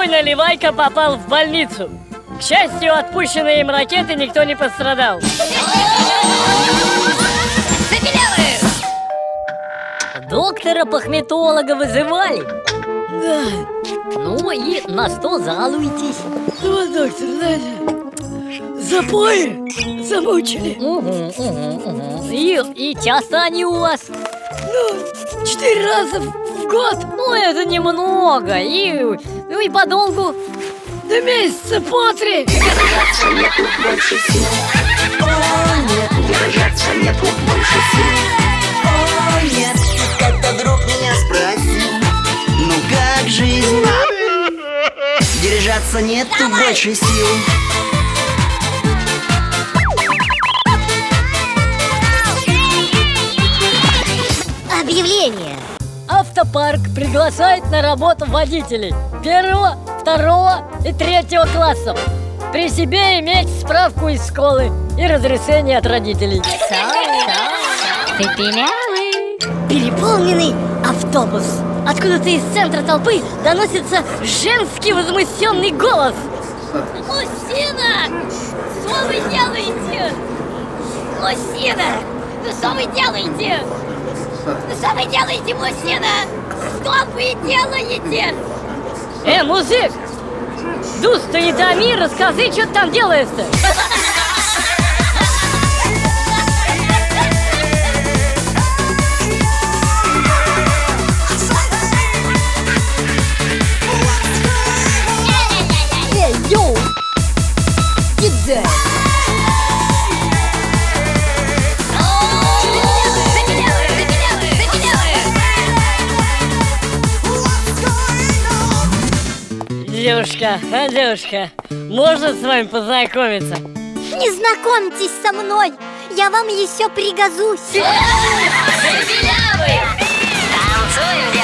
мой наливайка попал в больницу. К счастью, отпущенные им ракеты никто не пострадал. Доктора-пахметолога вызывали? Да, Ну и на что жалуетесь? ну, доктор, знаете, запои замучили. Угу, угу, угу. И, и часто они у вас? Ну, четыре раза в год, Ну, это немного. И, ну и подолгу. до месяца по три. Как-то друг меня спросил Ну как жизнь? Держаться нету больше сил Объявление Автопарк приглашает на работу водителей первого, второго и третьего классов. При себе иметь справку из школы и разрешение от родителей. Переполненный автобус Откуда-то из центра толпы доносится женский возмущенный голос Мужчина! Что вы делаете? Мужчина! Ну что вы делаете? Ну что вы делаете, мужчина? Что вы делаете? Э, мужик! Дус, ты не томи, расскажи, что ты там делаешь-то? девушка, а девушка, можно с вами познакомиться? Не знакомьтесь со мной, я вам еще пригожусь. Белявый! Танцуем,